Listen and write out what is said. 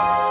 Bye.